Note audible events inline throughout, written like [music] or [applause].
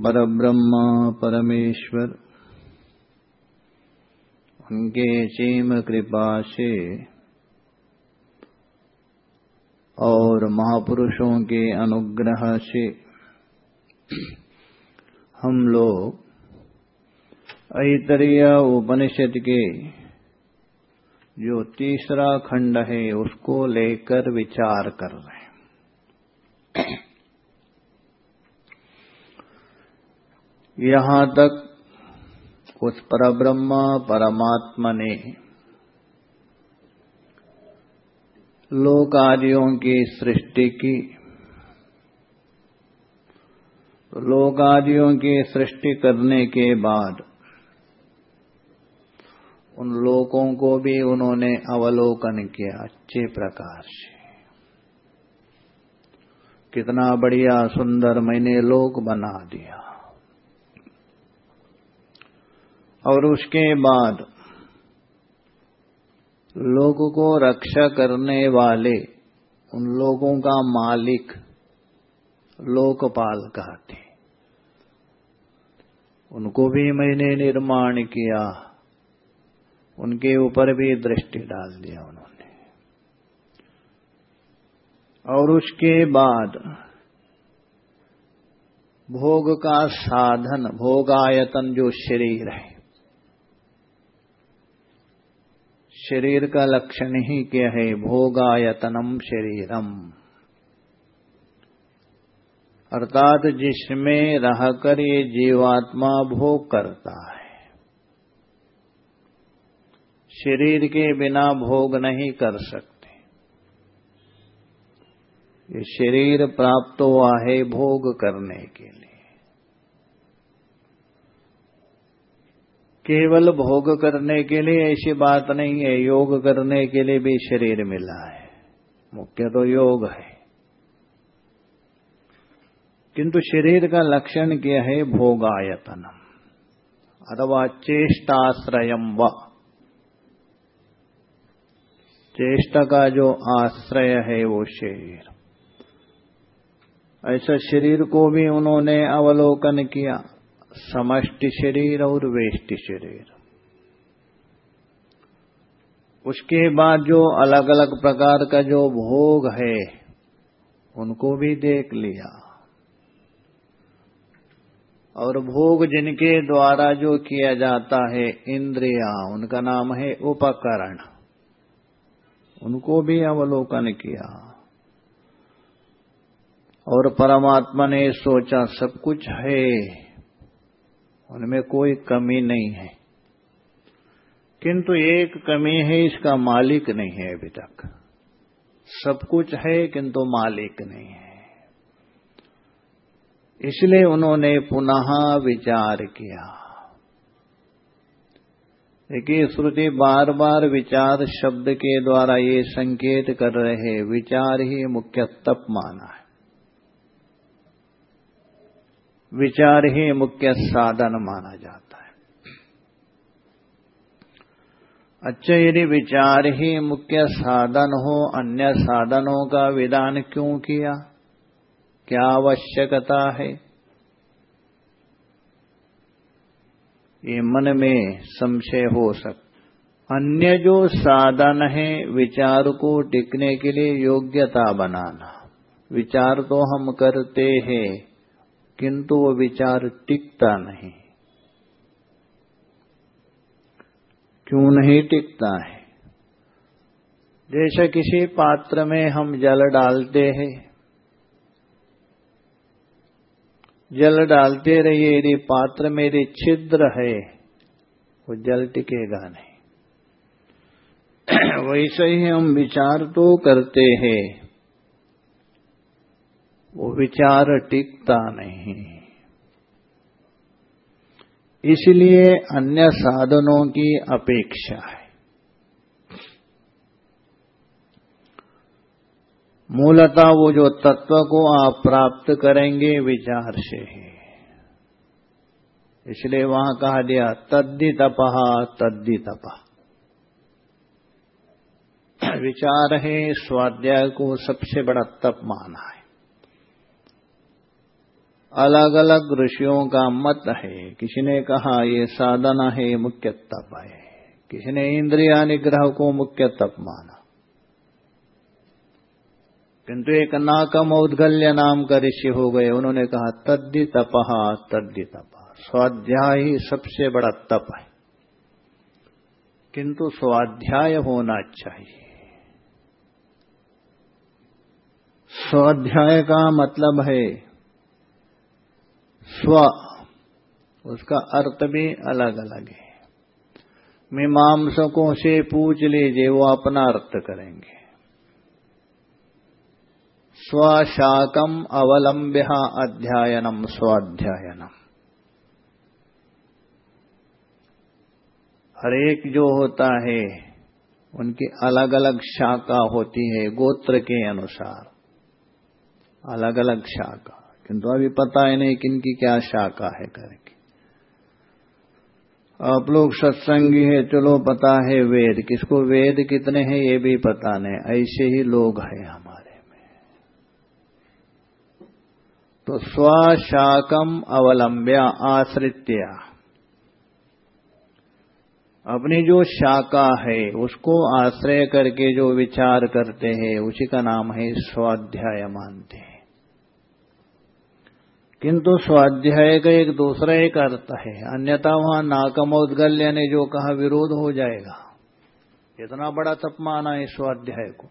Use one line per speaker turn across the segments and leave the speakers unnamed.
परब्रह्म परमेश्वर। उनके चीम कृपा से और महापुरुषों के अनुग्रह से हम लोग ऐतरीय उपनिषद के जो तीसरा खंड है, उसको लेकर विचार कर रहे हैं। यहाँ तक उस परब्रह्म परमात्मा ने लोक आदियों की सृष्टि की। लोक आदियों की सृष्टि करने के बाद उन लोगों को भी उन्होंने अवलोकन किया। अच्छे प्रकार से। कितना बढ़िया सुंदर मैंने लोक बना दिया। और उसके बाद लोगों को रक्षा करने वाले उन लोगों का मालिक लोकपाल कहते उनको भी मैंने निर्माण किया। उनके ऊपर भी दृष्टि डाल दिया उन्होंने। और उसके बाद भोग का साधन, भोगायतन जो शरीर है शरीर का लक्षण ही क्या है? भोगायतनम शरीरम। अर्थात जिसमें रहकर ये जीवात्मा भोग करता है। शरीर के बिना भोग नहीं कर सकते। ये शरीर प्राप्त हुआ है भोग करने के लिए। केवल भोग करने के लिए ऐसी बात नहीं है, योग करने के लिए भी शरीर मिला है। मुख्य तो योग है। किंतु शरीर का लक्षण क्या है? भोगायतनम। अथवा चेष्टाश्रयम व। चेष्टा का जो आश्रय है वो शरीर। ऐसा शरीर को भी उन्होंने अवलोकन किया। समष्टि शरीर और वेष्टि शरीर। उसके बाद जो अलग अलग प्रकार का जो भोग है, उनको भी देख लिया। और भोग जिनके द्वारा जो किया जाता है, इंद्रिया, उनका नाम है उपकरण। उनको भी अवलोकन किया। और परमात्मा ने सोचा, सब कुछ है। उनमें कोई कमी नहीं है। किंतु एक कमी है, इसका मालिक नहीं है अभी तक। सब कुछ है, किंतु मालिक नहीं है। इसलिए उन्होंने पुनः विचार किया। देखिए, श्रुति बार बार विचार शब्द के द्वारा ये संकेत कर रहे विचार ही मुख्य तप माना है। विचार ही मुख्य साधन माना जाता है। अच्छा यदि विचार ही मुख्य साधन हो, अन्य साधनों का विधान क्यों किया? क्या आवश्यकता है? ये मन में संशय हो सकता अन्य जो साधन है, विचार को टिकने के लिए योग्यता बनाना। विचार तो हम करते हैं। किंतु वो विचार टिकता नहीं। क्यों नहीं टिकता है? जैसे किसी पात्र में हम जल डालते हैं, जल डालते रहिए, यदि पात्र में यदि छिद्र है, वो जल टिकेगा नहीं। [clears throat] वैसे ही हम विचार तो करते हैं। वो विचार टिकता नहीं। इसलिए अन्य साधनों की अपेक्षा है। मूलतः वो जो तत्व को आप प्राप्त करेंगे विचार से ही। इसलिए वहाँ कहा दिया तद्दि तपहा तद्दि तपा। विचार है, स्वाध्याय को सबसे बड़ा तप माना है। अलग अलग ऋषियों का मत है। किसी ने कहा, ये साधना है मुख्य तप है। किसी ने इंद्रिया निग्रह को मुख्य तप माना। किंतु एक नाकम औदगल्य नाम का ऋषि हो गए। उन्होंने कहा, तद्दि तपहा तद्दि तप। स्वाध्याय ही सबसे बड़ा तप है। किंतु स्वाध्याय होना चाहिए। स्वाध्याय का मतलब है स्व। उसका अर्थ भी अलग अलग है। मीमांसकों से पूछ लीजिए, वो अपना अर्थ करेंगे। स्वशाकम अवलंब्य अध्यायनम, स्वाध्यायनम। हरेक जो होता है, उनकी अलग अलग शाखा होती है, गोत्र के अनुसार। अलग अलग शाखा। किंतु अभी पता ही नहीं किनकी क्या शाखा है करके। आप लोग सत्संगी है, चलो पता है वेद। किसको वेद कितने हैं, ये भी पता नहीं। ऐसे ही लोग हैं हमारे में। तो स्वशाकम अवलंब्या, आश्रित्या। अपनी जो शाखा है, उसको आश्रय करके जो विचार करते हैं, उसी का नाम है स्वाध्याय मानते हैं। किंतु स्वाध्याय का एक दूसरा एक अर्थ है। अन्यथा वहाँ नाकमोदगल्य ने जो कहा, विरोध हो जाएगा। इतना बड़ा तप माना है स्वाध्याय को।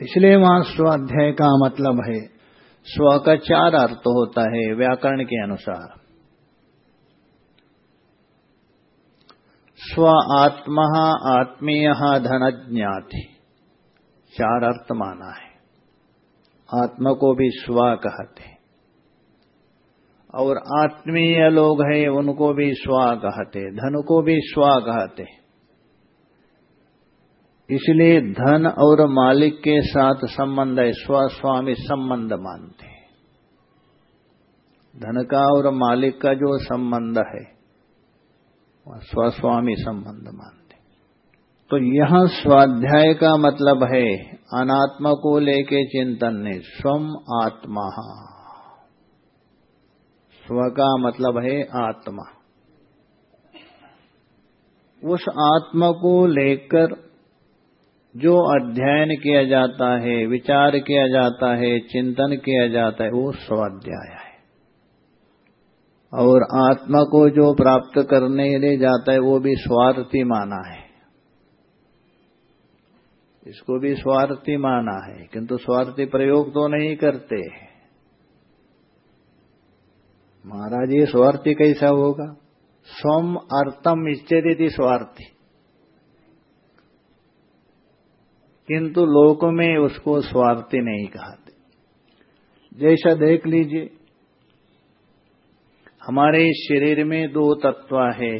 इसलिए वहाँ स्वाध्याय का मतलब है, स्व का चार अर्थ होता है व्याकरण के अनुसार। स्व आत्मा आत्मीय धन धनज्ञाति, चार अर्थ माना है। आत्मा को भी स्व कहते हैं। और आत्मीय लोग हैं, उनको भी स्व कहते धन को भी स्व कहते इसलिए धन और मालिक के साथ संबंध है स्वस्वामी संबंध मानते धन का और मालिक का जो संबंध है, वह स्वस्वामी संबंध मानते तो यहाँ स्वाध्याय का मतलब है अनात्मा को लेके चिंतन ने, स्वम आत्मा। स्व का मतलब है आत्मा। उस आत्मा को लेकर जो अध्ययन किया जाता है, विचार किया जाता है, चिंतन किया जाता है, वो स्वाध्याय है। और आत्मा को जो प्राप्त करने ले जाता है, वो भी स्वार्थी माना है। इसको भी स्वार्थी माना है, किंतु स्वार्थी प्रयोग तो नहीं करते महाराज, ये स्वार्थी कैसा होगा? स्वम अर्थम इच्छेदी स्वार्थी। किंतु लोक में उसको स्वार्थी नहीं कहते। जैसा देख लीजिए, हमारे शरीर में दो तत्व है।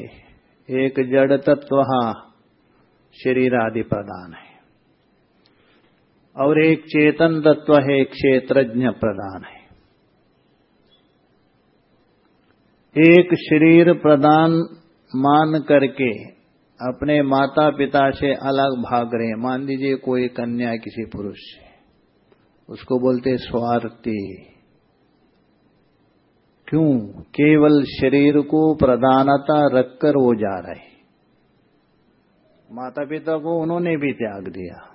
एक जड़ तत्व शरीर आदि प्रदान है। और एक चेतन तत्व है क्षेत्रज्ञ प्रदान है। एक शरीर प्रदान मान करके अपने माता पिता से अलग भाग रहे। मान लीजिए कोई कन्या किसी पुरुष से। उसको बोलते स्वार्थी। क्यों? केवल शरीर को प्रधानता रखकर वो जा रहे। माता पिता को उन्होंने भी त्याग दिया।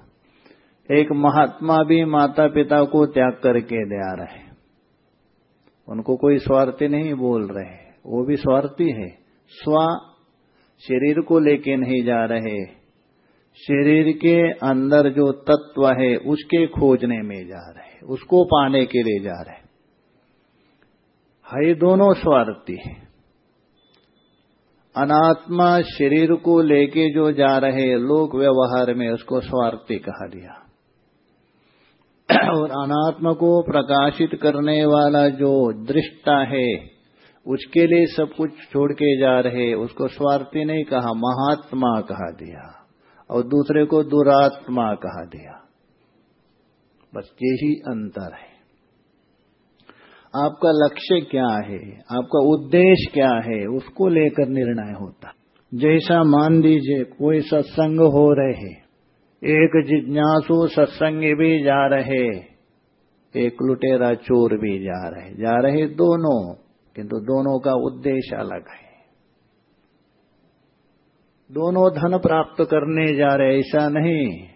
एक महात्मा भी माता पिता को त्याग करके दे आ रहे। उनको कोई स्वार्थी नहीं बोल रहे। वो भी स्वार्थी है। स्व शरीर को लेके नहीं जा रहे। शरीर के अंदर जो तत्व है, उसके खोजने में जा रहे। उसको पाने के लिए जा रहे। है दोनों स्वार्थी है। अनात्मा शरीर को लेके जो जा रहे, लोक व्यवहार में उसको स्वार्थी कहा दिया और अनात्मा को प्रकाशित करने वाला जो दृष्टा है, उसके लिए सब कुछ छोड़ के जा रहे, उसको स्वार्थी नहीं कहा, महात्मा कहा दिया, और दूसरे को दुरात्मा कहा दिया। बस यही अंतर है। आपका लक्ष्य क्या है? आपका उद्देश्य क्या है? उसको लेकर निर्णय होता। जैसा मान लीजिए, कोई सत्संग हो रहे एक जिज्ञासु सत्संग भी जा रहे, एक लुटेरा चोर भी जा रहे। जा रहे दोनों, किंतु दोनों का उद्देश्य अलग है। दोनों धन प्राप्त करने जा रहे, ऐसा नहीं।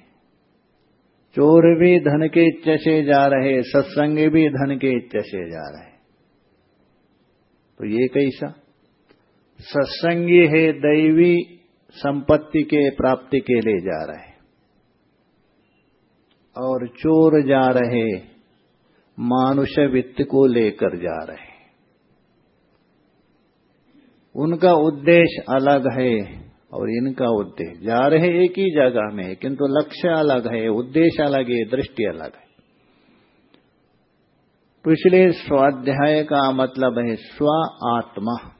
चोर भी धन के इच्छा से जा रहे, सत्संग भी धन के इच्छा से जा रहे। तो ये कैसा? सत्संगी है दैवी संपत्ति के प्राप्ति के लिए जा रहे। और चोर जा रहे, मानुष वित्त को लेकर जा रहे। उनका उद्देश्य अलग है और इनका उद्देश्य, जा रहे एक ही जगह में, किंतु लक्ष्य अलग है, उद्देश्य अलग है, दृष्टि अलग है। पिछले स्वाध्याय का मतलब है स्व आत्मा।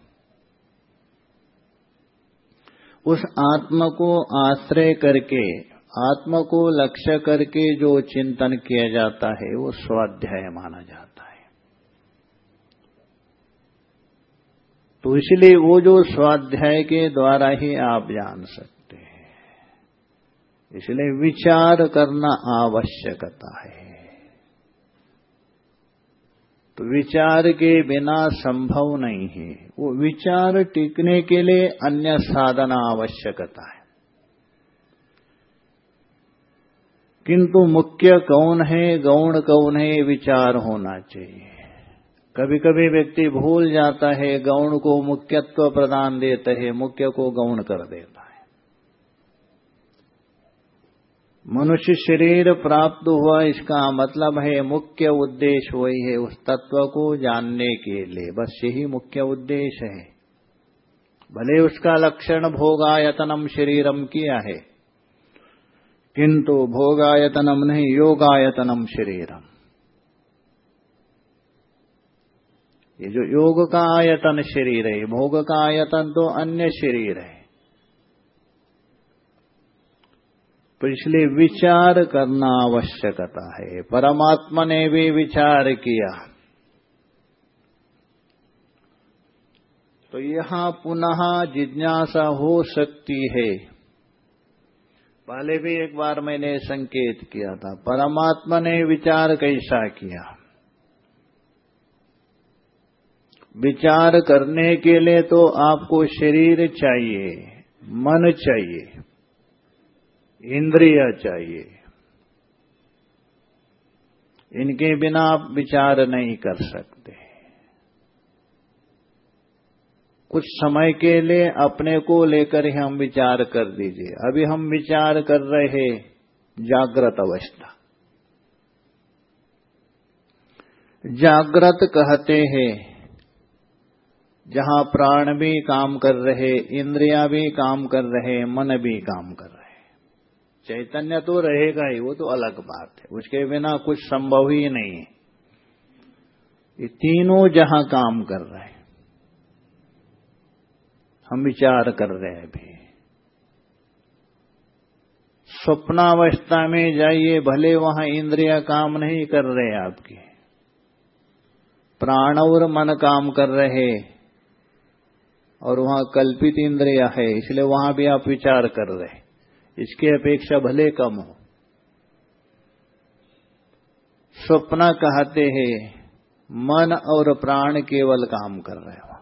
उस आत्मा को आश्रय करके आत्मा को लक्ष्य करके जो चिंतन किया जाता है, वो स्वाध्याय माना जाता है। तो इसलिए वो जो स्वाध्याय के द्वारा ही आप जान सकते हैं। इसलिए विचार करना आवश्यकता है। तो विचार के बिना संभव नहीं है। वो विचार टिकने के लिए अन्य साधना आवश्यकता है। किंतु मुख्य कौन है, गौण कौन है विचार होना चाहिए। कभी कभी व्यक्ति भूल जाता है, गौण को मुख्यत्व प्रदान देता है, मुख्य को गौण कर देता है। मनुष्य शरीर प्राप्त हुआ, इसका मतलब है मुख्य उद्देश्य वही है, उस तत्व को जानने के लिए। बस यही मुख्य उद्देश्य है। भले उसका लक्षण भोगायतनम शरीरम किया है किंतु भोगायतनम नहीं योगायतनम शरीरम। ये जो योग का आयतन शरीर है भोग का आयतन तो अन्य शरीर है। तो इसलिए विचार करना आवश्यकता है। परमात्मा ने भी विचार किया। तो यहाँ पुनः जिज्ञासा हो सकती है। पहले भी एक बार मैंने संकेत किया था, परमात्मा ने विचार कैसा किया? विचार करने के लिए तो आपको शरीर चाहिए, मन चाहिए, इंद्रिय चाहिए। इनके बिना आप विचार नहीं कर सकते। कुछ समय के लिए अपने को लेकर ही हम विचार कर दीजिए। अभी हम विचार कर रहे हैं जागृत अवस्था। जागृत कहते हैं, जहाँ प्राण भी काम कर रहे, इंद्रिया भी काम कर रहे, मन भी काम कर रहे। चैतन्य तो रहेगा ही, वो तो अलग बात है। उसके बिना कुछ संभव ही नहीं है। ये तीनों जहाँ काम कर रहे हैं। हम विचार कर रहे हैं अभी। स्वप्नावस्था में जाइए, भले वहाँ इंद्रिया काम नहीं कर रहे आपकी। प्राण और मन काम कर रहे और वहाँ कल्पित इंद्रिया है, इसलिए वहाँ भी आप विचार कर रहे इसके अपेक्षा भले कम हो। स्वप्न कहते हैं, मन और प्राण केवल काम कर रहे हो।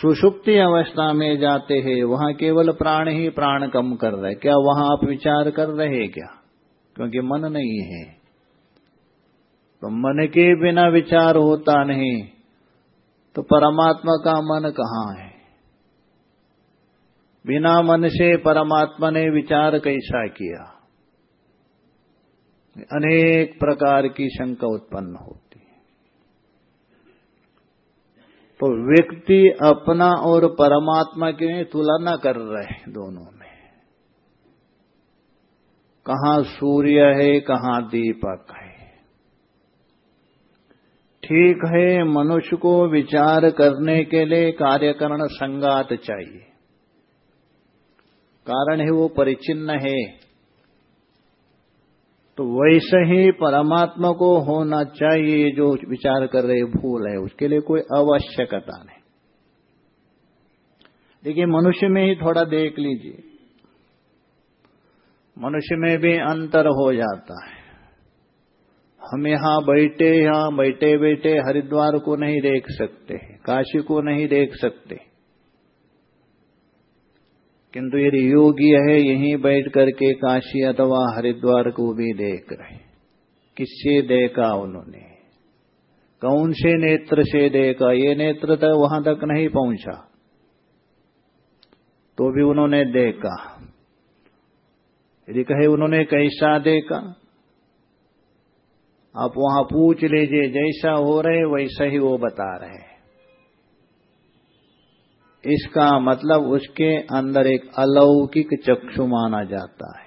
सुषुप्ति अवस्था में जाते हैं, वहाँ केवल प्राण ही प्राण कम कर रहे क्या वहाँ आप विचार कर रहे क्या? क्योंकि मन नहीं है। तो मन के बिना विचार होता नहीं। तो परमात्मा का मन कहाँ है? बिना मन से परमात्मा ने विचार कैसा किया? अनेक प्रकार की शंका उत्पन्न हो। तो व्यक्ति अपना और परमात्मा की तुलना कर रहे हैं दोनों में। कहा सूर्य है, कहा दीपक है। ठीक है, मनुष्य को विचार करने के लिए कार्यकरण संगात चाहिए। कारण है वो परिचिन्न है। तो वैसे ही परमात्मा को होना चाहिए जो विचार कर रहे भूल है, उसके लिए कोई आवश्यकता नहीं। देखिए, मनुष्य में ही थोड़ा देख लीजिए। मनुष्य में भी अंतर हो जाता है। हम यहाँ बैठे यहाँ बैठे बैठे हरिद्वार को नहीं देख सकते, काशी को नहीं देख सकते। किंतु यदि योगी है, यहीं बैठ करके काशी अथवा हरिद्वार को भी देख रहे। किससे देखा उन्होंने? कौन से नेत्र से देखा? ये नेत्र तक वहाँ तक नहीं पहुँचा। तो भी उन्होंने देखा। यदि कहे उन्होंने कैसा देखा? आप वहाँ पूछ लीजिए, जैसा हो रहे, वैसा ही वो बता रहे इसका मतलब उसके अंदर एक अलौकिक चक्षु माना जाता है।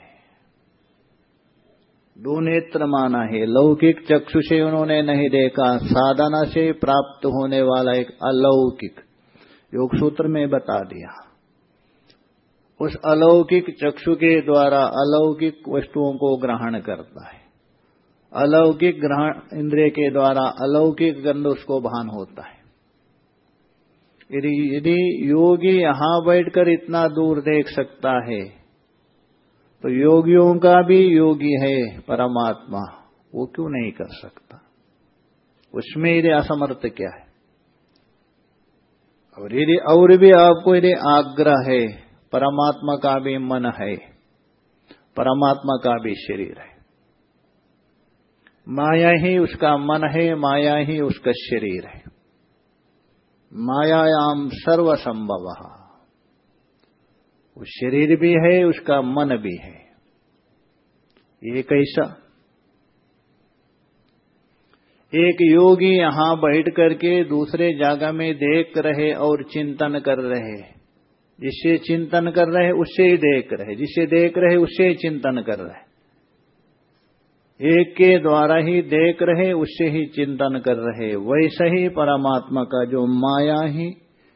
दो नेत्र माना है। लौकिक चक्षु से उन्होंने नहीं देखा, साधना से प्राप्त होने वाला एक अलौकिक। योग सूत्र में बता दिया। उस अलौकिक चक्षु के द्वारा अलौकिक वस्तुओं को ग्रहण करता है। अलौकिक ग्रहण इंद्रिय के द्वारा अलौकिक गंध उसको भान होता है। यदि यदि योगी यहाँ बैठकर इतना दूर देख सकता है तो योगियों का भी योगी है परमात्मा, वो क्यों नहीं कर सकता? उसमें यदि असमर्थ क्या है? और यदि, और भी आपको यदि आग्रह है, परमात्मा का भी मन है, परमात्मा का भी शरीर है। माया ही उसका मन है, माया ही उसका शरीर है। मायायाम सर्वसंभव। वो शरीर भी है, उसका मन भी है। ये कैसा? एक योगी यहाँ बैठ करके दूसरे जगह में देख रहे और चिंतन कर रहे। जिससे चिंतन कर रहे, उससे ही देख रहे। जिसे देख रहे, उससे ही चिंतन कर रहे। एक के द्वारा ही देख रहे, उससे ही चिंतन कर रहे। वैसे ही परमात्मा का जो माया ही,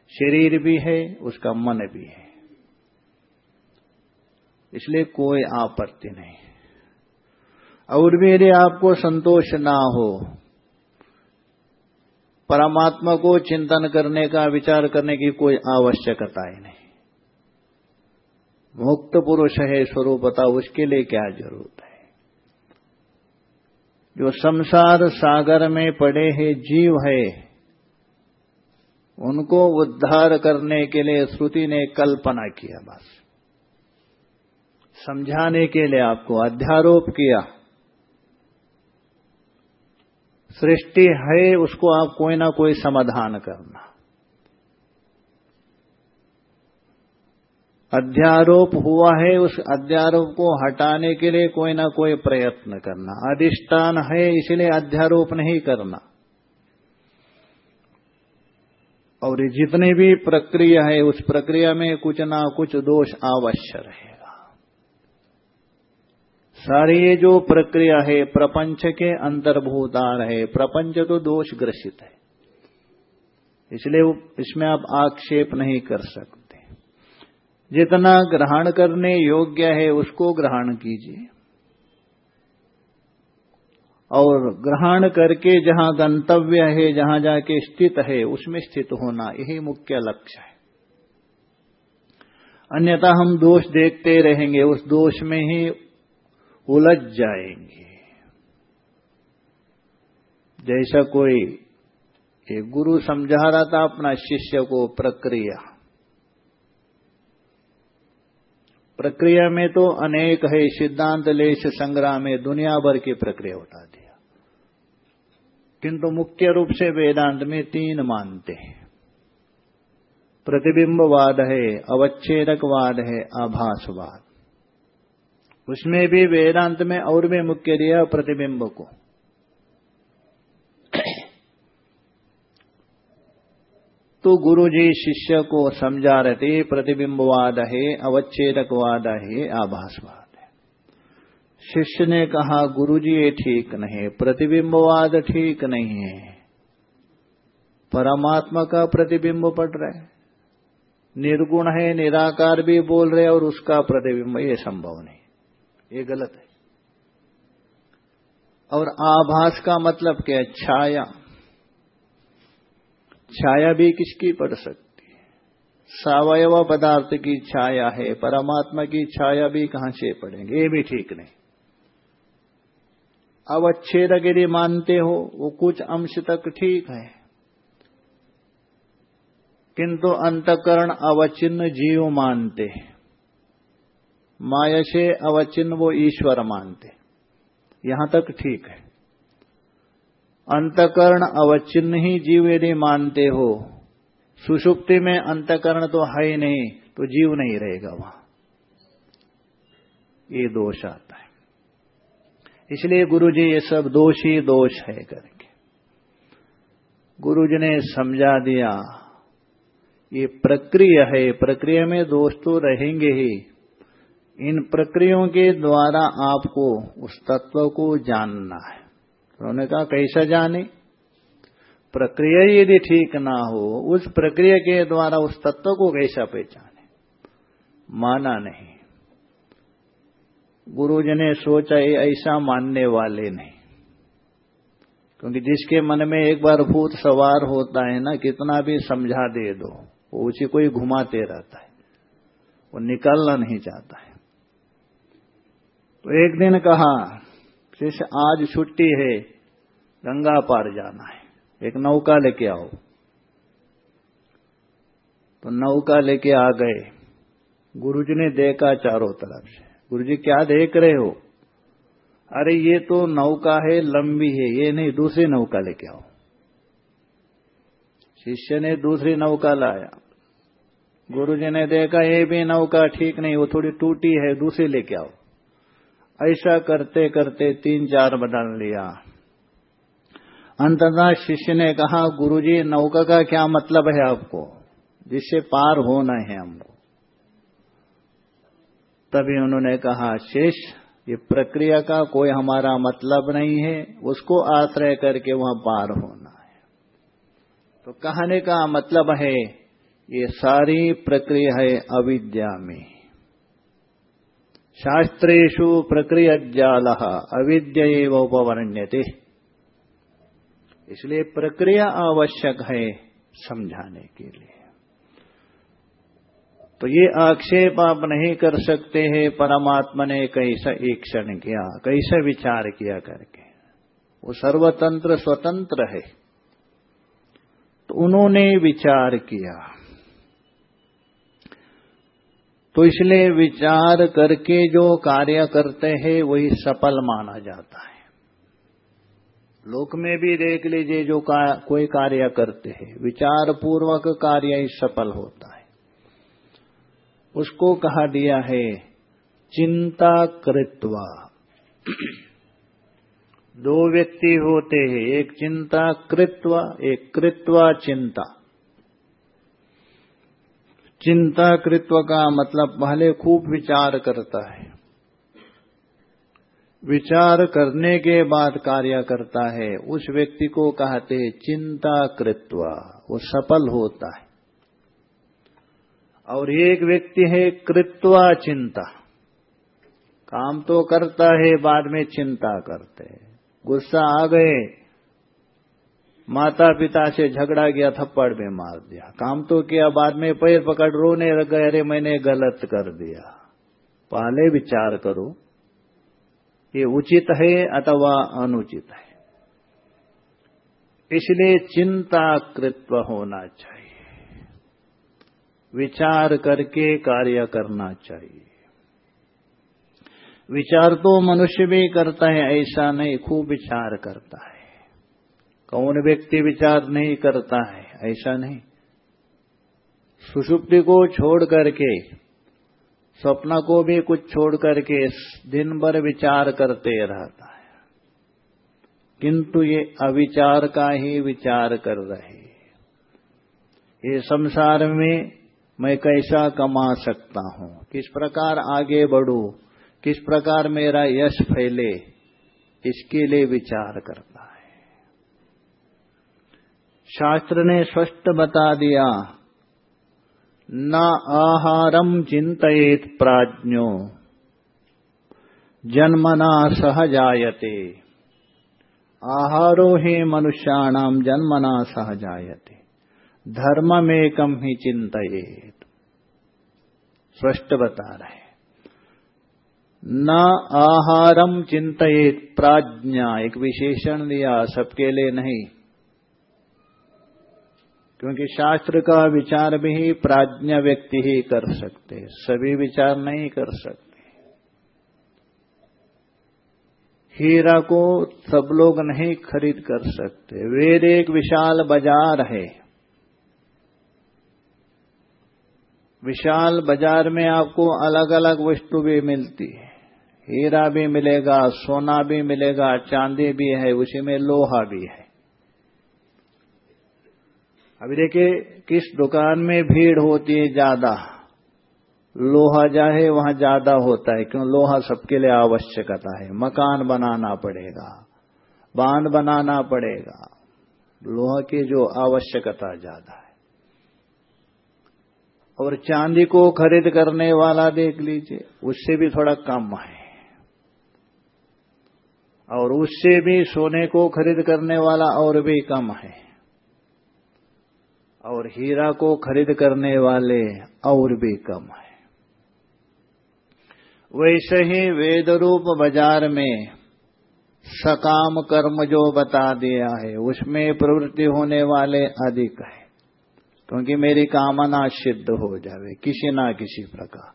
शरीर भी है, उसका मन भी है। इसलिए कोई आपत्ति नहीं। और भी यदि आपको संतोष ना हो, परमात्मा को चिंतन करने का, विचार करने की कोई आवश्यकता ही नहीं। मुक्त पुरुष है स्वरूप स्वरूपता, उसके लिए क्या ज़रूरत है? जो संसार सागर में पड़े हैं, जीव है, उनको उद्धार करने के लिए श्रुति ने कल्पना किया बस। समझाने के लिए आपको अध्यारोप किया। सृष्टि है, उसको आप कोई ना कोई समाधान करना। अध्यारोप हुआ है, उस अध्यारोप को हटाने के लिए कोई ना कोई प्रयत्न करना। अधिष्ठान है, इसलिए अध्यारोप नहीं करना। और जितनी भी प्रक्रिया है, उस प्रक्रिया में कुछ ना कुछ दोष अवश्य रहेगा। सारी ये जो प्रक्रिया है, प्रपंच के अंतर्भूतार है, प्रपंच तो दोष ग्रसित है। इसलिए इसमें आप आक्षेप नहीं कर सकते। जितना ग्रहण करने योग्य है उसको ग्रहण कीजिए। और ग्रहण करके जहाँ गंतव्य है, जहाँ जाके स्थित है, उसमें स्थित होना, यही मुख्य लक्ष्य है। अन्यथा हम दोष देखते रहेंगे, उस दोष में ही उलझ जाएँगे। जैसा कोई, एक गुरु समझा रहा था अपना शिष्य को प्रक्रिया। प्रक्रिया में तो अनेक है, सिद्धांत लेश संग्राम में दुनिया भर की प्रक्रिया बता दिया। किंतु मुख्य रूप से वेदांत में तीन मानते हैं। प्रतिबिंबवाद है, अवच्छेदकवाद है, आभासवाद। उसमें भी वेदांत में और भी मुख्य दिया प्रतिबिंब को। तो गुरु जी शिष्य को समझा रहे थे प्रतिबिंबवाद है अवच्छेदकवाद है आभासवाद है। शिष्य ने कहा गुरु जी ये ठीक नहीं, प्रतिबिंबवाद ठीक नहीं है। परमात्मा का प्रतिबिंब पड़ रहा है। निर्गुण है, निराकार भी बोल रहे और उसका प्रतिबिंब, ये संभव नहीं। ये गलत है। और आभास का मतलब क्या छाया। छाया भी किसकी पड़ सकती है? सावयव पदार्थ की छाया है, परमात्मा की छाया भी कहाँ से पड़ेंगे? ये भी ठीक नहीं। अवच्छेद यदि मानते हो, वो कुछ अंश तक ठीक है। किंतु अंतकरण अवचिन्न जीव मानते माया से अवचिन्न वो ईश्वर मानते यहाँ तक ठीक है। अंतकरण अवचिन्न ही जीव यदि मानते हो, सुषुप्ति में अंतकरण तो है ही नहीं तो जीव नहीं रहेगा वहाँ। ये दोष आता है। इसलिए गुरु जी ये सब दोष ही दोष है करके। गुरु जी ने समझा दिया, ये प्रक्रिया है, प्रक्रिया में दोष तो रहेंगे ही। इन प्रक्रियों के द्वारा आपको उस तत्व को जानना है। उन्होंने कहा, कैसा जाने? प्रक्रिया यदि ठीक ना हो, उस प्रक्रिया के द्वारा उस तत्व को कैसा पहचाने? माना नहीं। गुरुजी ने सोचा, ये ऐसा मानने वाले नहीं। क्योंकि जिसके मन में एक बार भूत सवार होता है ना, कितना भी समझा दे दो, वो उसी को ही घुमाते रहता है। वो निकलना नहीं चाहता है। तो एक दिन कहा शिष्य, आज छुट्टी है, गंगा पार जाना है। एक नौका लेके आओ। तो नौका लेके आ गए। गुरुजी ने देखा चारों तरफ़ से। गुरुजी, क्या देख रहे हो? अरे, ये तो नौका है, लंबी है, ये नहीं, दूसरी नौका लेके आओ। शिष्य ने दूसरी नौका लाया। गुरु जी ने देखा, ये भी नौका ठीक नहीं, वो थोड़ी टूटी है, दूसरी लेके आओ। ऐसा करते करते तीन चार बदल लिया। अंततः शिष्य ने कहा, गुरुजी, नौका का क्या मतलब है आपको? जिससे पार होना है हमको तभी उन्होंने कहा, शेष, ये प्रक्रिया का कोई हमारा मतलब नहीं है, उसको आश्रय करके वहाँ पार होना है। तो कहने का मतलब है, ये सारी प्रक्रिया है अविद्या में। शास्त्रेशु प्रक्रिया जाल अविद्य उपवर्ण्यते। इसलिए प्रक्रिया आवश्यक है समझाने के लिए। तो ये आक्षेप आप नहीं कर सकते हैं, परमात्मा ने कैसा ईक्षण किया, कैसे विचार किया करके। वो सर्वतंत्र स्वतंत्र है। तो उन्होंने विचार किया। तो इसलिए विचार करके जो कार्य करते हैं वही सफल माना जाता है। लोक में भी देख लीजिए जो का, कोई कार्य करते हैं विचार पूर्वक कार्य ही सफल होता है। उसको कहा दिया है चिंता कृत्वा। दो व्यक्ति होते हैं एक चिंता कृत्वा एक कृत्वा चिंता। चिंता कृत्व का मतलब पहले खूब विचार करता है। विचार करने के बाद कार्य करता है। उस व्यक्ति को कहते चिंता कृत्व। वो सफल होता है। और एक व्यक्ति है कृत्वा चिंता। काम तो करता है, बाद में चिंता करते गुस्सा आ गए माता पिता से झगड़ा गया थप्पड़ में मार दिया। काम तो किया, बाद में पैर पकड़, रोने लग गए अरे, मैंने गलत कर दिया। पहले विचार करो, ये उचित है अथवा अनुचित है। इसलिए चिंता कृत्व होना चाहिए। विचार करके कार्य करना चाहिए। विचार तो मनुष्य भी करता है, ऐसा नहीं, खूब विचार करता है। कौन व्यक्ति विचार नहीं करता है? ऐसा नहीं। सुषुप्ति को छोड़ करके, स्वप्न को भी कुछ छोड़ करके दिन भर विचार करते रहता है। किंतु ये अविचार का ही विचार कर रहे ये संसार में मैं कैसा कमा सकता हूँ? किस प्रकार आगे बढ़ू? किस प्रकार मेरा यश फैले? इसके लिए विचार करता शास्त्र ने स्पष्ट बता दिया। न आहारम चिंतित प्राज्ञो। जन्मना सह जायते। आहारो ही मनुष्याणाम जन्मना सह जायते। धर्ममेकम ही चिंतित स्पष्ट बता रहे। न आहारम चिंतित प्राज्ञा। एक विशेषण दिया, सबके लिए नहीं। क्योंकि शास्त्र का विचार भी प्राज्ञ व्यक्ति ही कर सकते सभी विचार नहीं कर सकते। हीरा को सब लोग नहीं खरीद कर सकते। वेद एक विशाल बाज़ार है। विशाल बाज़ार में आपको अलग अलग वस्तु भी मिलती है। हीरा भी मिलेगा, सोना भी मिलेगा, चांदी भी है, उसी में लोहा भी है। अभी देखिए, किस दुकान में भीड़ होती है ज़्यादा? लोहा जाए वहाँ ज़्यादा होता है, क्यों? लोहा सबके लिए आवश्यकता है। मकान बनाना पड़ेगा, बाँध बनाना पड़ेगा। लोहा की जो आवश्यकता ज़्यादा है। और चांदी को खरीद करने वाला देख लीजिए, उससे भी थोड़ा कम है। और उससे भी सोने को खरीद करने वाला और भी कम है। और हीरा को खरीद करने वाले और भी कम है। वैसे ही वेद रूप बाज़ार में सकाम कर्म जो बता दिया है, उसमें प्रवृत्ति होने वाले अधिक है। क्योंकि मेरी कामना सिद्ध हो जावे, किसी ना किसी प्रकार।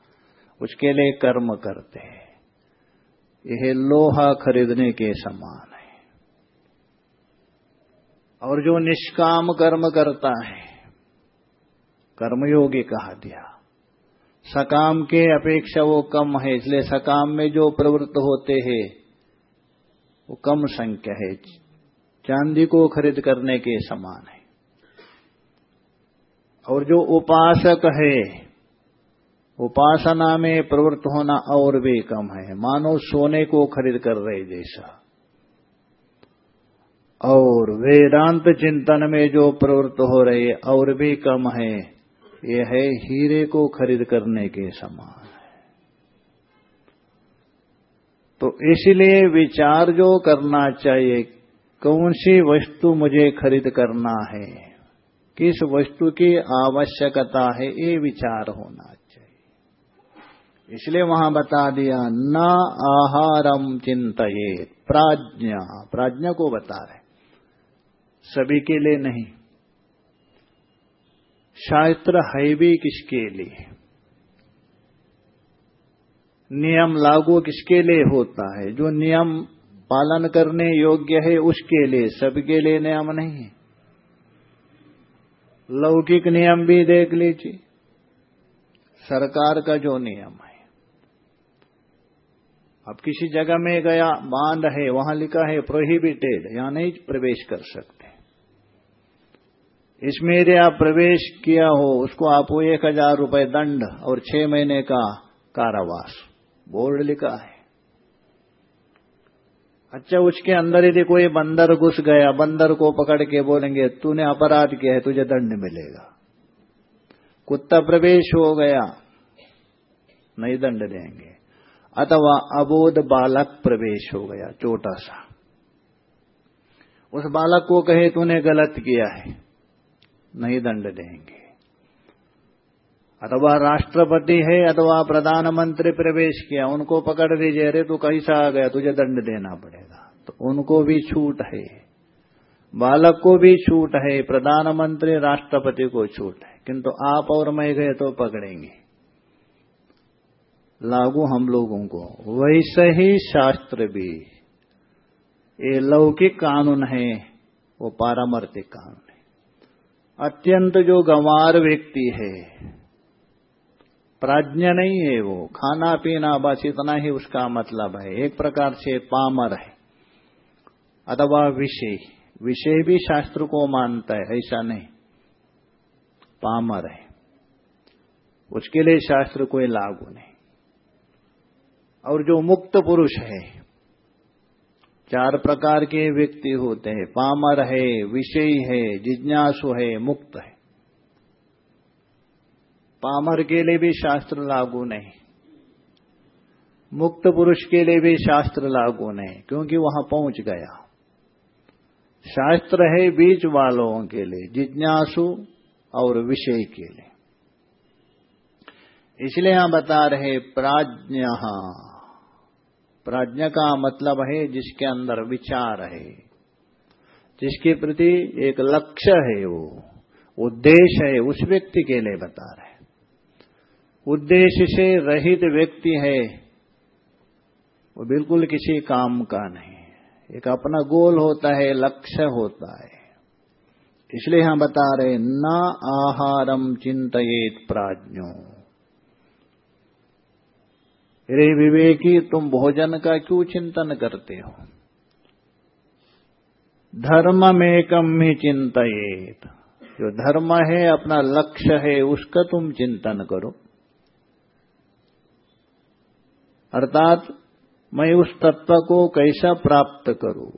उसके लिए कर्म करते हैं। यह लोहा खरीदने के समान है। और जो निष्काम कर्म करता है कर्मयोगी कहा दिया। सकाम के अपेक्षा वो कम है, इसलिए सकाम में जो प्रवृत्त होते हैं, वो कम संख्या है। चांदी को खरीद करने के समान है। और जो उपासक है, उपासना में प्रवृत्त होना और भी कम है। मानो सोने को खरीद कर रहे जैसा। और वेदांत चिंतन में जो प्रवृत्त हो रहे और भी कम है ये है हीरे को खरीद करने के समान। तो इसलिए विचार जो करना चाहिए, कौन सी वस्तु मुझे खरीद करना है, किस वस्तु की आवश्यकता है, ये विचार होना चाहिए। इसलिए वहाँ बता दिया, न आहारम चिंतित प्राज्ञा प्राज्ञा को बता रहे। सभी के लिए नहीं। शास्त्र है भी किसके लिए? नियम लागू किसके लिए होता है? जो नियम पालन करने योग्य है, उसके लिए। सबके लिए नियम नहीं है। लौकिक नियम भी देख लीजिए। सरकार का जो नियम है। अब किसी जगह में गया, बाँध है, वहाँ लिखा है प्रोहिबिटेड यहाँ नहीं प्रवेश कर सकते। इसमें यदि आप प्रवेश किया हो, उसको आपको एक हज़ार रुपये दंड और छह महीने का कारावास। बोर्ड लिखा है। अच्छा उसके अंदर यदि कोई बंदर घुस गया, बंदर को पकड़ के बोलेंगे, तूने अपराध किया है, तुझे दंड मिलेगा। कुत्ता प्रवेश हो गया, नहीं दंड देंगे। अथवा अबोध बालक प्रवेश हो गया, छोटा सा। उस बालक को कहे, तूने गलत किया है। नहीं दंड देंगे। अथवा राष्ट्रपति है, अथवा प्रधानमंत्री प्रवेश किया, उनको पकड़ दीजिए अरे तू कैसा आ गया, तुझे दंड देना पड़ेगा। तो उनको भी छूट है। बालक को भी छूट है, प्रधानमंत्री, राष्ट्रपति को छूट है। किंतु आप और मैं गए तो पकड़ेंगे। लागू हम लोगों को। वैसे ही शास्त्र भी। ये लौकिक कानून है, वो पारमर्थिक कानून। अत्यंत जो गंवार व्यक्ति है, प्राज्ञ नहीं है वो, खाना पीना बस इतना ही उसका मतलब है। एक प्रकार से पामर है, अथवा विषय। विषय भी शास्त्र को मानता है, ऐसा नहीं। पामर है। उसके लिए शास्त्र कोई लागू नहीं। और जो मुक्त पुरुष है चार प्रकार के व्यक्ति होते हैं। पामर है, विषयी है, जिज्ञासु है, मुक्त है। पामर के लिए भी शास्त्र लागू नहीं। मुक्त पुरुष के लिए भी शास्त्र लागू नहीं, क्योंकि वहाँ पहुँच गया। शास्त्र है बीच वालों के लिए, जिज्ञासु और विषय के लिए। इसलिए यहाँ बता रहे प्राज्ञ। प्राज्ञ का मतलब है जिसके अंदर विचार है। जिसके प्रति एक लक्ष्य है वो, उद्देश्य है, उस व्यक्ति के लिए बता रहे उद्देश्य से रहित व्यक्ति है, वो बिल्कुल किसी काम का नहीं एक अपना गोल होता है, लक्ष्य होता है। इसलिए हम बता रहे न आहारम चिंतित प्राज्ञो। रे विवेकी, तुम भोजन का क्यों चिंतन करते हो? धर्म में कम ही चिंतित जो धर्म है, अपना लक्ष्य है, उसका तुम चिंतन करो। अर्थात, मैं उस तत्व को कैसा प्राप्त करूँ?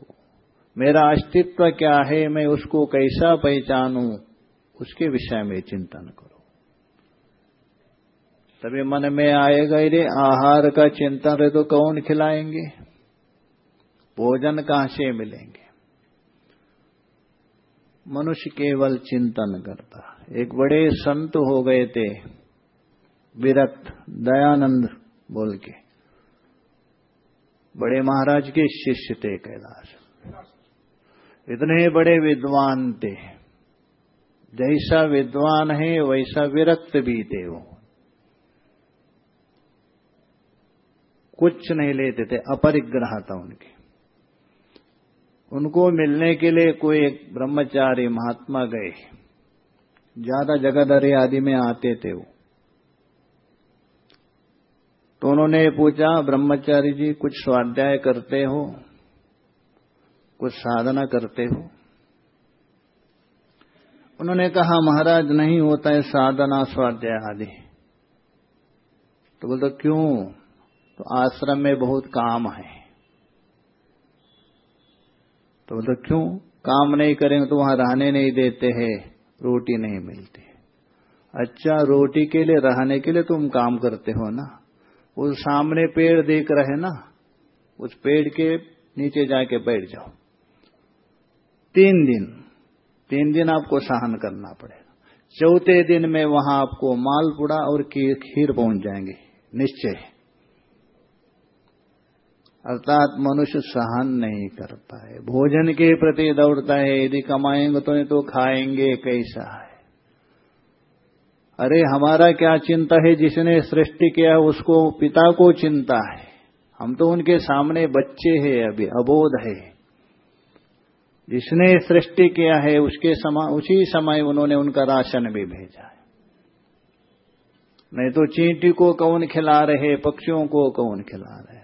मेरा अस्तित्व क्या है, मैं उसको कैसा पहचानूं? उसके विषय में चिंतन करो। तभी मन में आएगा रे आहार का चिंतन रहे तो कौन खिलाएँगे? भोजन कहाँ से मिलेंगे? मनुष्य केवल चिंतन करता। एक बड़े संत हो गए थे, विरक्त, दयानंद बोल के। बड़े महाराज के शिष्य थे कैलाश। इतने बड़े विद्वान थे। जैसा विद्वान है, वैसा विरक्त भी थे वो। कुछ नहीं लेते थे अपरिग्रह था उनके। उनको मिलने के लिए कोई एक ब्रह्मचारी महात्मा गए। ज़्यादा जगह आदि में आते थे वो। तो उन्होंने पूछा, ब्रह्मचारी जी, कुछ स्वाध्याय करते हो? कुछ साधना करते हो? उन्होंने कहा, महाराज, नहीं होता है साधना, स्वाध्याय आदि। तो बोलते, क्यों? तो आश्रम में बहुत काम है। तो बोलते, क्यों? काम नहीं करेंगे तो वहाँ रहने नहीं देते हैं, रोटी नहीं मिलती अच्छा रोटी के लिए, रहने के लिए तुम काम करते हो ना? उस सामने पेड़ देख रहे ना? उस पेड़ के नीचे जाके बैठ जाओ। तीन दिन तीन दिन आपको सहन करना पड़ेगा। चौथे दिन में वहाँ आपको मालपुड़ा और खीर पहुँच जाएँगे, निश्चय। अर्थात मनुष्य सहन नहीं करता है। भोजन के प्रति दौड़ता है, यदि कमाएँगे तो नहीं तो खाएँगे, कैसा है? अरे, हमारा क्या चिंता है, जिसने सृष्टि किया, उसको पिता को चिंता है। हम तो उनके सामने बच्चे हैं अभी, अबोध है। जिसने सृष्टि किया है, उसके समय उसी समय उन्होंने उनका राशन भी भेजा है। नहीं तो चींटी को कौन खिला रहे, पक्षियों को कौन खिला रहे?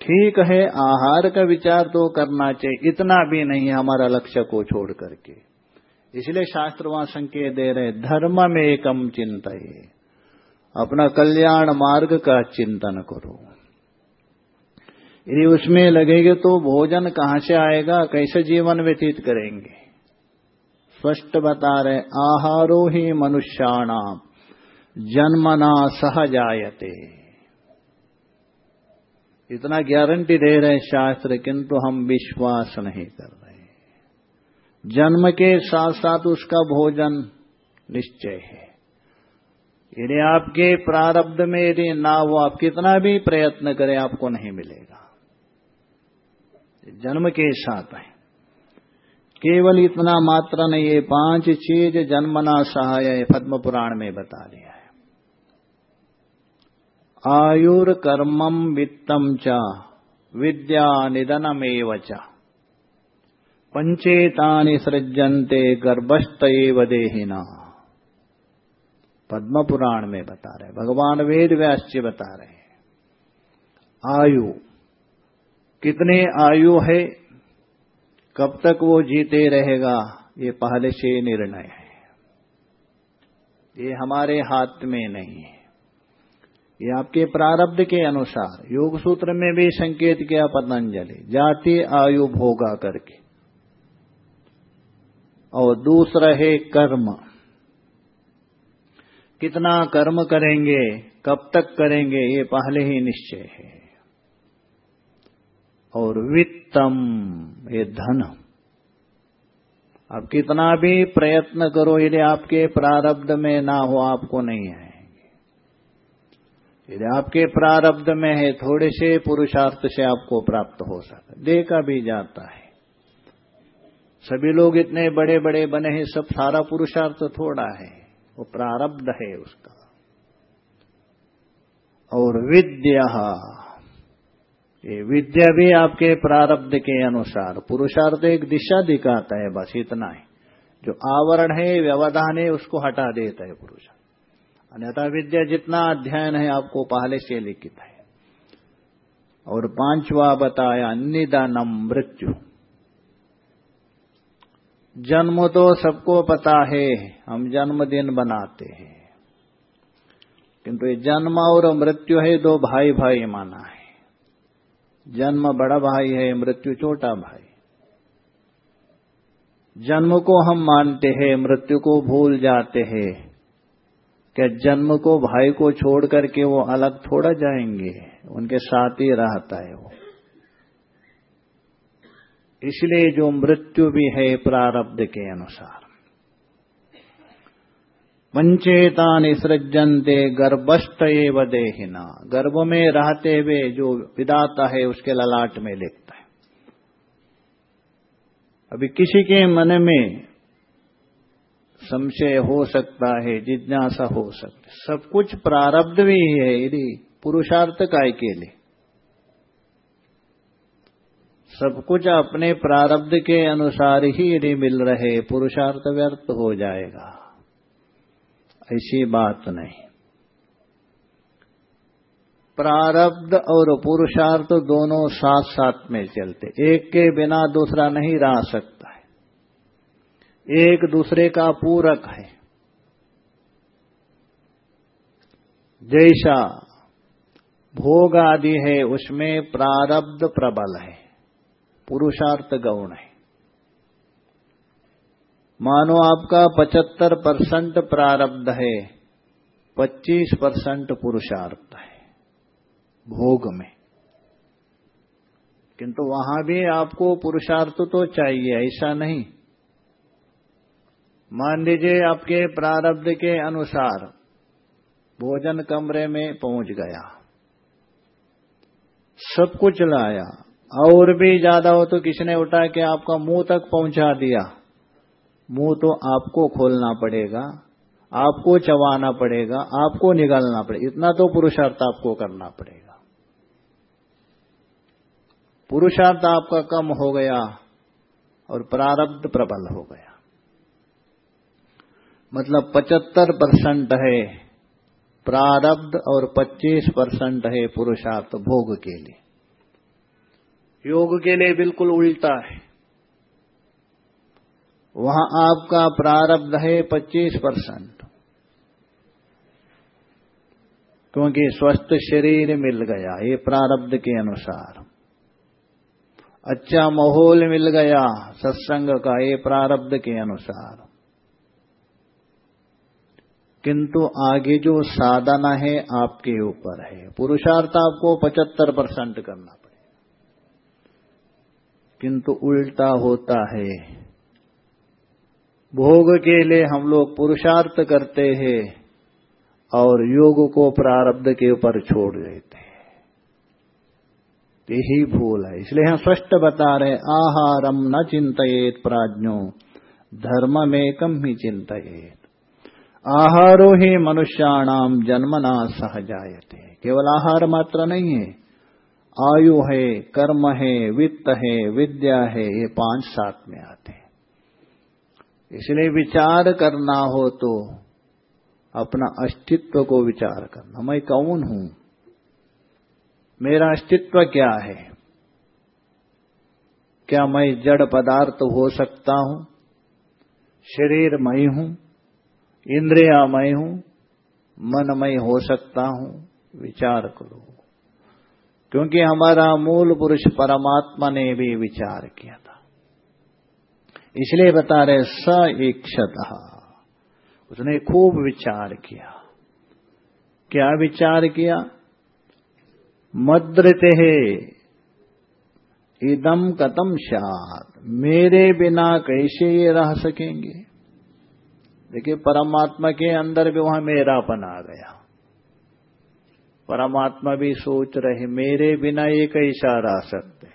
ठीक है, आहार का विचार तो करना चाहिए। इतना भी नहीं हमारा लक्ष्य को छोड़ करके। इसलिए शास्त्र वहाँ संकेत दे रहे धर्म में एकम चिंता अपना कल्याण मार्ग का चिंतन करो। यदि उसमें लगेगा तो भोजन कहाँ से आएगा, कैसे जीवन व्यतीत करेंगे? स्पष्ट बता रहे आहारो ही मनुष्याणाम, जन्मना सहजायते इतना गारंटी दे रहे शास्त्र, किंतु हम विश्वास नहीं कर रहे जन्म के साथ साथ उसका भोजन निश्चय है। यदि आपके प्रारब्ध में यदि ना हो, आप कितना भी प्रयत्न करें, आपको नहीं मिलेगा। जन्म के साथ है। केवल इतना मात्र नहीं ये पाँच चीज़ जन्मना सहाय पद्म पुराण में बता दिया। आयुर्कर्मम वित्तम च विद्या निधनमेव चा। पंचेतानि सृजनते गर्भस्थ देहिना। पद्म पुराण में बता रहे, भगवान वेद व्यास जी बता रहे आयु, कितने आयु है, कब तक वो जीते रहेगा, ये पहले से निर्णय है। ये हमारे हाथ में नहीं है। ये आपके प्रारब्ध के अनुसार योग सूत्र में भी संकेत किया पतंजलि, जाति आयु भोगा करके। और दूसरा है कर्म। कितना कर्म करेंगे, कब तक करेंगे, ये पहले ही निश्चय है। और वित्तम, ये धन अब कितना भी प्रयत्न करो, यदि आपके प्रारब्ध में ना हो, आपको नहीं आएँगे यदि आपके प्रारब्ध में है, थोड़े से पुरुषार्थ से आपको प्राप्त हो सकता देखा भी जाता है। सभी लोग इतने बड़े बड़े बने हैं, सब सारा पुरुषार्थ थोड़ा है। वो प्रारब्ध है उसका। और विद्या, ये विद्या भी आपके प्रारब्ध के अनुसार, पुरुषार्थ एक दिशा दिखाता है, बस इतना है। जो आवरण है, व्यवधान है, उसको हटा देता है पुरुष अन्यथा विद्या जितना अध्ययन है आपको पहले से लिखित है। और पांचवा बताया निदानम मृत्यु। जन्म तो सबको पता है, हम जन्मदिन बनाते हैं। किंतु ये जन्म और मृत्यु है, दो भाई भाई माना है। जन्म बड़ा भाई है, मृत्यु छोटा भाई। जन्म को हम मानते हैं, मृत्यु को भूल जाते हैं। क्या जन्म को भाई को छोड़ करके वो अलग थोड़ा जाएँगे, उनके साथ ही रहता है वो। इसलिए जो मृत्यु भी है प्रारब्ध के अनुसार। पंचेतान सृजनते गर्भस्थ एव देहिना। गर्भ में रहते हुए जो विदाता है, उसके ललाट में लिखता है। अभी किसी के मन में संशय हो सकता है, जिज्ञासा हो सकती सब कुछ प्रारब्ध भी है यदि पुरुषार्थ काय के लिए। सब कुछ अपने प्रारब्ध के अनुसार ही यदि मिल रहे, पुरुषार्थ व्यर्थ हो जाएगा। ऐसी बात नहीं। प्रारब्ध और पुरुषार्थ दोनों साथ साथ में चलते। एक के बिना दूसरा नहीं रह सकता। है एक दूसरे का पूरक है। जैसा भोग आदि है, उसमें प्रारब्ध प्रबल है, पुरुषार्थ गौण है। मानो आपका पचहत्तर परसेंट प्रारब्ध है, पच्चीस परसेंट पुरुषार्थ है, भोग में। किंतु वहाँ भी आपको पुरुषार्थ तो चाहिए, ऐसा नहीं। मान लीजिए आपके प्रारब्ध के अनुसार भोजन कमरे में पहुँच गया, सब कुछ लाया, और भी ज़्यादा हो तो किसने उठा के आपका मुँह तक पहुँचा दिया? मुँह तो आपको खोलना पड़ेगा, आपको चबाना पड़ेगा, आपको निकालना पड़ेगा, इतना तो पुरुषार्थ आपको करना पड़ेगा। पुरुषार्थ आपका कम हो गया और प्रारब्ध प्रबल हो गया। मतलब पचहत्तर परसेंट है प्रारब्ध और 25 परसेंट है पुरुषार्थ भोग के लिए। योग के लिए बिल्कुल उल्टा है। वहाँ आपका प्रारब्ध है 25 परसेंट। क्योंकि स्वस्थ शरीर मिल गया ये प्रारब्ध के अनुसार। अच्छा माहौल मिल गया सत्संग का ये प्रारब्ध के अनुसार। किंतु आगे जो साधना है आपके ऊपर है। पुरुषार्थ आपको 75 परसेंट करना पड़ेगा। किंतु उल्टा होता है। भोग के लिए हम लोग पुरुषार्थ करते हैं और योग को प्रारब्ध के ऊपर छोड़ देते हैं। यही भूल है। इसलिए हम स्पष्ट बता रहे आहारम न चिंतित प्राज्ञो धर्म में कम ही चिंतित आहारो ही मनुष्याणाम जन्मना सह जायते केवल आहार मात्र नहीं है। आयु है, कर्म है, वित्त है, विद्या है, ये पाँच साथ में आते हैं। इसलिए विचार करना हो तो अपना अस्तित्व को विचार करना। मैं कौन हूँ? मेरा अस्तित्व क्या है? क्या मैं जड़ पदार्थ हो सकता हूँ? शरीर मैं हूँ? इंद्रिया मैं हूँ मन मैं हो सकता हूँ, विचार करो। क्योंकि हमारा मूल पुरुष परमात्मा ने भी विचार किया था। इसलिए बता रहे, स इक्षत उसने खूब विचार किया। क्या विचार किया? मद्रते है। इदम कतम शात मेरे बिना कैसे ये रह सकेंगे? देखिए, परमात्मा के अंदर भी वहाँ मेरापन आ गया। परमात्मा भी सोच रहे, मेरे बिना ये कैसा रह सकते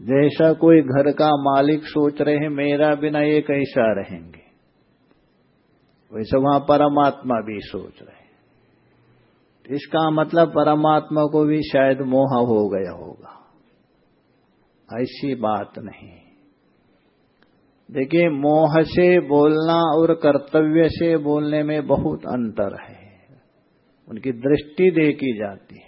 जैसा कोई घर का मालिक सोच रहे मेरा बिना ये कैसा रहेंगे। वैसे वहाँ परमात्मा भी सोच रहे इसका मतलब परमात्मा को भी शायद मोह हो गया होगा। ऐसी बात नहीं देखिए, मोह से बोलना और कर्तव्य से बोलने में बहुत अंतर है। उनकी दृष्टि देखी जाती है।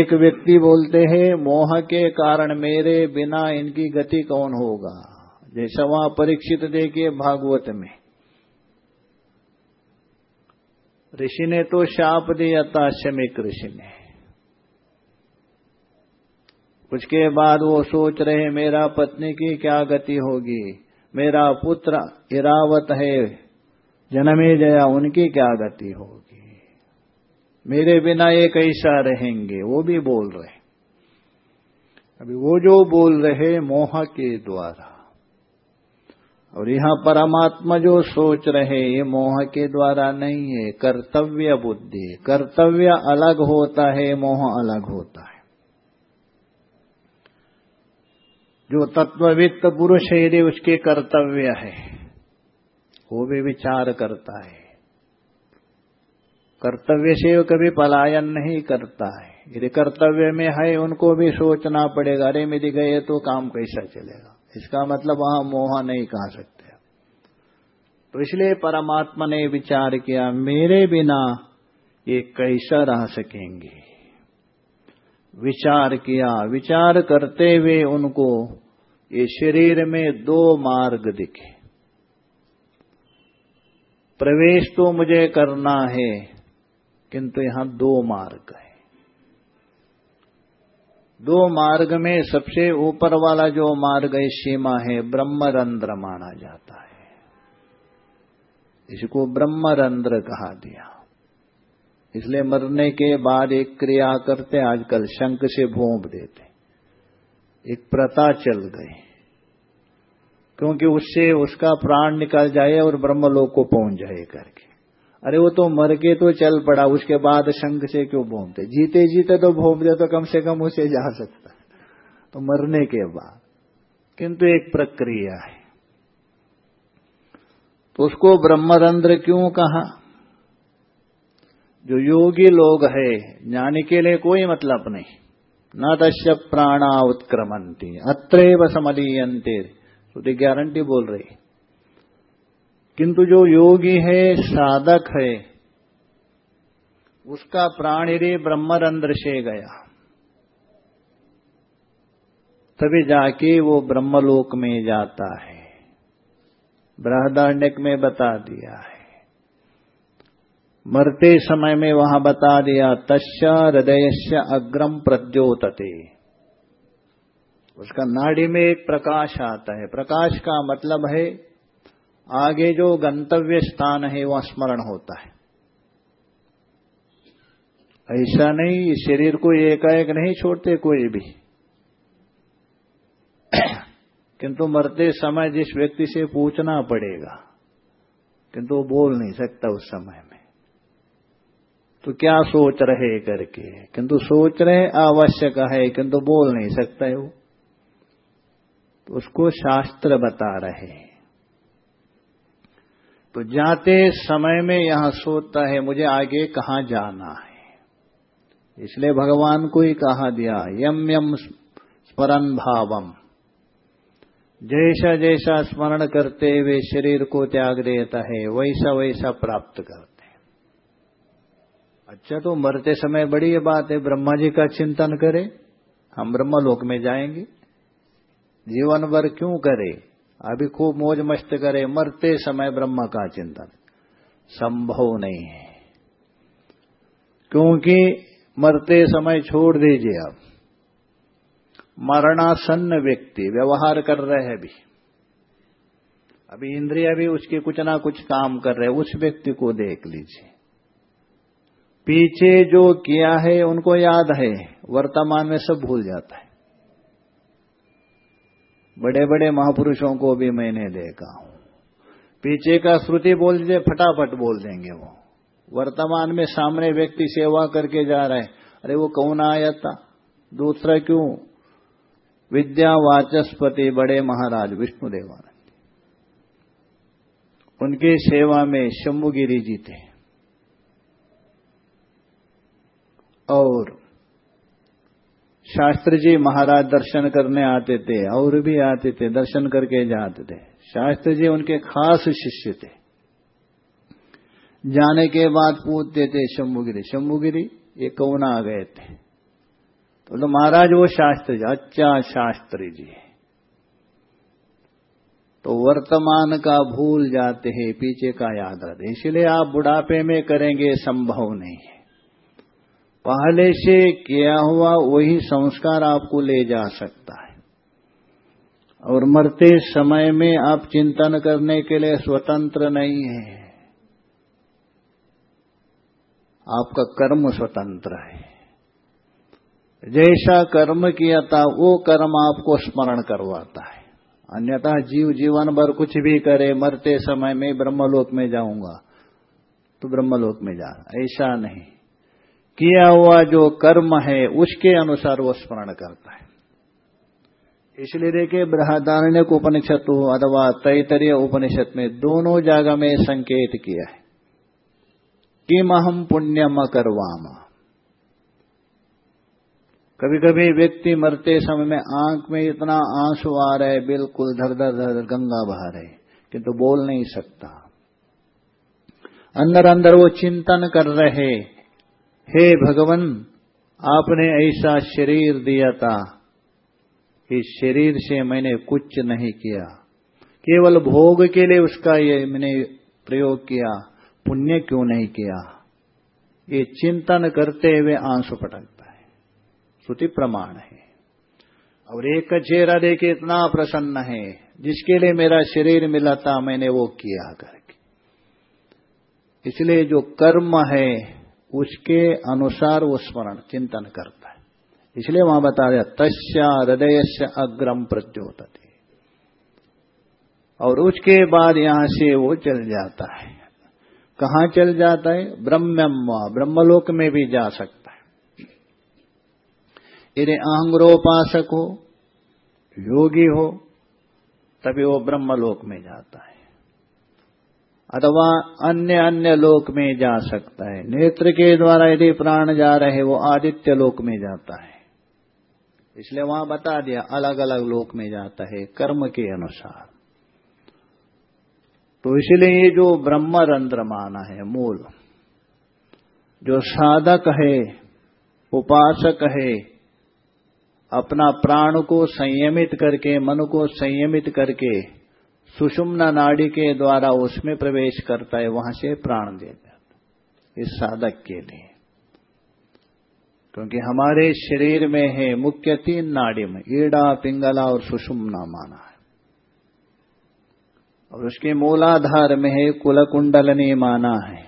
एक व्यक्ति बोलते हैं, मोह के कारण मेरे बिना इनकी गति कौन होगा? जैसा वहाँ परीक्षित देखिए भागवत में। ऋषि ने तो शाप दिया था शमिक ऋषि ने। उसके बाद वो सोच रहे, मेरा पत्नी की क्या गति होगी? मेरा पुत्र इरावत है, जन्मे जया उनकी क्या गति होगी? मेरे बिना ये कैसा रहेंगे? वो भी बोल रहे। अभी वो जो बोल रहे मोह के द्वारा, और यहाँ परमात्मा जो सोच रहे, ये मोह के द्वारा नहीं है। कर्तव्य बुद्धि, कर्तव्य अलग होता है, मोह अलग होता है। जो तत्ववित्त पुरुष है, यदि उसके कर्तव्य है, वो भी विचार करता है। कर्तव्य से वो कभी पलायन नहीं करता है। यदि कर्तव्य में है, उनको भी सोचना पड़ेगा, अरे मेरी गए तो काम कैसा चलेगा? इसका मतलब वहाँ मोह नहीं कह सकते। तो इसलिए परमात्मा ने विचार किया, मेरे बिना ये कैसा रह सकेंगे? विचार किया। विचार करते हुए उनको ये शरीर में दो मार्ग दिखे। प्रवेश तो मुझे करना है, किंतु यहाँ दो मार्ग है। दो मार्ग में सबसे ऊपर वाला जो मार्ग है, सीमा है, ब्रह्मरंध्र माना जाता है। इसको ब्रह्मरंध्र कहा दिया। इसलिए मरने के बाद एक क्रिया करते आजकल शंख से भोंप देते एक प्रथा चल गई। क्योंकि उससे उसका प्राण निकल जाए और ब्रह्मलोक को पहुँच जाए करके। अरे वो तो मर के तो चल पड़ा, उसके बाद शंख से क्यों भूमते जीते जीते तो दे तो कम से कम उसे जा सकता। तो मरने के बाद। किंतु एक प्रक्रिया है। तो उसको ब्रह्मरंध्र क्यों कहा? जो योगी लोग है ज्ञानी के लिए कोई मतलब नहीं। न दश्य प्राणा उत्क्रमंती अत्रेव समलीयंते तो गारंटी बोल रही किंतु जो योगी है, साधक है, उसका प्राण यदि ब्रह्मरंध्र से गया, तभी जाके वो ब्रह्मलोक में जाता है। बृहदारण्यक में बता दिया है। मरते समय में वहाँ बता दिया, तस्य हृदय से अग्रम प्रद्योतते। उसका नाड़ी में एक प्रकाश आता है। प्रकाश का मतलब है, आगे जो गंतव्य स्थान है, वह स्मरण होता है। ऐसा नहीं शरीर को एकाएक नहीं छोड़ते कोई भी। किंतु मरते समय जिस व्यक्ति से पूछना पड़ेगा, किंतु वो बोल नहीं सकता उस समय में। तो क्या सोच रहे करके? किंतु सोच रहे आवश्यक है, किंतु बोल नहीं सकता है वो। तो उसको शास्त्र बता रहे तो जाते समय में यहाँ सोचता है, मुझे आगे कहाँ जाना है? इसलिए भगवान को ही कहा दिया, यम यम स्मरण भावम। जैसा जैसा स्मरण करते हुए शरीर को त्याग देता है, वैसा वैसा प्राप्त करता अच्छा तो मरते समय बड़ी बात है, ब्रह्मा जी का चिंतन करे। हम ब्रह्मलोक में जाएँगे। जीवन भर क्यों करें? अभी खूब मौज मस्त करे, मरते समय ब्रह्म का चिंतन। संभव नहीं है। क्योंकि मरते समय छोड़ दीजिए आप। मरणासन्न व्यक्ति, व्यवहार कर रहे हैं अभी। अभी इंद्रिया भी उसके कुछ ना कुछ काम कर रहे हैं, उस व्यक्ति को देख लीजिए। पीछे जो किया है, उनको याद है, वर्तमान में सब भूल जाता है। बड़े बड़े महापुरुषों को भी मैंने देखा हूँ। पीछे का श्रुति बोल दीजिए, फटाफट बोल देंगे वो। वर्तमान में सामने व्यक्ति सेवा करके जा रहा है। अरे वो कौन आया था? दूसरा क्यों? विद्या वाचस्पति बड़े महाराज विष्णुदेवानंद उनके सेवा में शंभुगिरी जी थे। और शास्त्री जी महाराज दर्शन करने आते थे और भी आते थे दर्शन करके जाते थे। शास्त्री जी उनके खास शिष्य थे। जाने के बाद पूछते थे शंभुगिरी शंभुगिरी ये कौन आ गए थे? तो, तो महाराज वो शास्त्री जी अच्छा शास्त्री जी तो वर्तमान का भूल जाते हैं पीछे का याद रहते इसलिए आप बुढ़ापे में करेंगे संभव नहीं है। पहले से किया हुआ वही संस्कार आपको ले जा सकता है। और मरते समय में आप चिंतन करने के लिए स्वतंत्र नहीं है। आपका कर्म स्वतंत्र है। जैसा कर्म किया था, वो कर्म आपको स्मरण करवाता है। अन्यथा जीव जीवन भर कुछ भी करे, मरते समय में ब्रह्मलोक में जाऊँगा तो ब्रह्मलोक में जा, ऐसा नहीं। किया हुआ जो कर्म है, उसके अनुसार वो स्मरण करता है। इसलिए देखिए, बृहदारण्य उपनिषद हो अथवा तैतरीय उपनिषद में दोनों जगह में संकेत किया है। किम हम पुण्यम करवाम कभी कभी व्यक्ति मरते समय में आँख में इतना आँसू आ रहा है, बिल्कुल धर धर धर गंगा बहा रहे किंतु तो बोल नहीं सकता। अंदर अंदर वो चिंतन कर रहे हे भगवान, आपने ऐसा शरीर दिया था इस शरीर से मैंने कुछ नहीं किया। केवल भोग के लिए उसका ये मैंने प्रयोग किया, पुण्य क्यों नहीं किया? ये चिंतन करते हुए आँसू पटकता है। श्रुति प्रमाण है। और एक चेहरा देखे इतना प्रसन्न है, जिसके लिए मेरा शरीर मिला था, मैंने वो किया करके। इसलिए जो कर्म है उसके अनुसार वो स्मरण, चिंतन करता है। इसलिए वहाँ बता दिया, तस्या हृदय से अग्रम प्रत्योत और उसके बाद यहाँ से वो चल जाता है। कहाँ चल जाता है? ब्रह्म ब्रह्मलोक में भी जा सकता है। यदि अहंग्रोपासक हो, योगी हो, तभी वो ब्रह्मलोक में जाता है। अथवा अन्य अन्य लोक में जा सकता है। नेत्र के द्वारा यदि प्राण जा रहे, वो आदित्य लोक में जाता है। इसलिए वहाँ बता दिया अलग अलग लोक में जाता है, कर्म के अनुसार। तो इसलिए ये जो ब्रह्म रंध्र माना है, मूल, जो साधक है, उपासक है, अपना प्राण को संयमित करके, मन को संयमित करके सुषुम्ना नाड़ी के द्वारा उसमें प्रवेश करता है, वहाँ से प्राण दे जाता इस साधक के लिए। क्योंकि हमारे शरीर में है मुख्य तीन नाड़ी में, ईड़ा, पिंगला और सुषुम्ना माना है। और उसके मूलाधार में है कुल कुंडलनी माना है।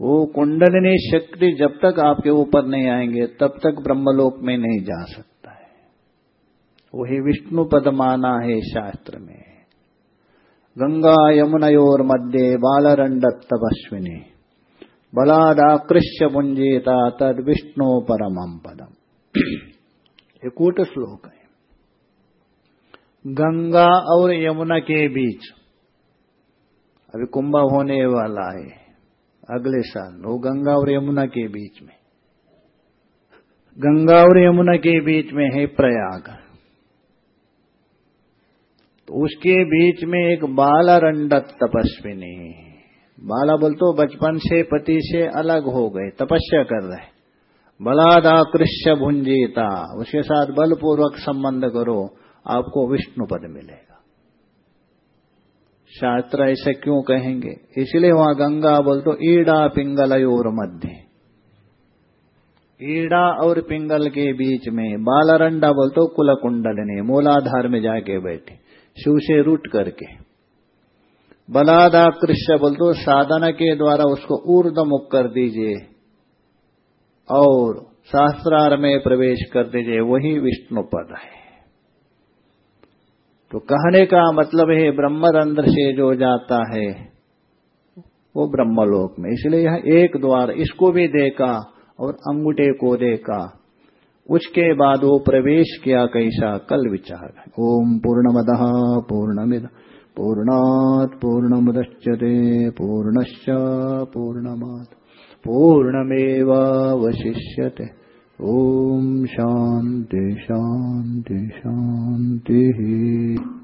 वो कुंडलनी शक्ति जब तक आपके ऊपर नहीं आएँगे, तब तक ब्रह्मलोक में नहीं जा सकता है। वही विष्णु पद माना है शास्त्र में। गंगा यमुनयोर मध्य बालरंडत्तपस्विनी बलादाकृष्य पुंजेता तद विष्णु परमम पदम। ये कूट श्लोक है। गंगा और यमुना के बीच अभी कुंभ होने वाला है। अगले साल वो गंगा और यमुना के बीच में। गंगा और यमुना के बीच में है प्रयाग। तो उसके बीच में एक बाला बालारंडत तपस्विनी। बाला बोल तो बचपन से, पति से अलग हो गए, तपस्या कर रहे। बलादाकृष्य भुंजीता, उसके साथ बलपूर्वक संबंध करो, आपको विष्णु पद मिलेगा। शास्त्र ऐसे क्यों कहेंगे? इसलिए वहाँ गंगा बोल तो ईड़ा पिंगल और मध्य। ईड़ा और पिंगल के बीच में बालारंडा बोल तो कुल कुंडल मूलाधार में जाके बैठे। शिव से रूट करके। बलादाकृष्य बोल तो साधना के द्वारा उसको ऊर्धमुख कर दीजिए और शास्त्रार में प्रवेश कर दीजिए, वही विष्णु पद है। तो कहने का मतलब है, ब्रह्मरंध्र से जो जाता है, वो ब्रह्मलोक में। इसलिए यह एक द्वार, इसको भी देखा और अंगूठे को देखा। उसके बाद वो प्रवेश किया कैसा? कल विचार ओम पूर्णमद पूर्णमिद। पूर्णात् पूर्णमुदच्यते। पूर्णश्च पूर्णमात्। पूर्णमेवशिष्य ॐ शान्ति शान्ति, शान्तिः।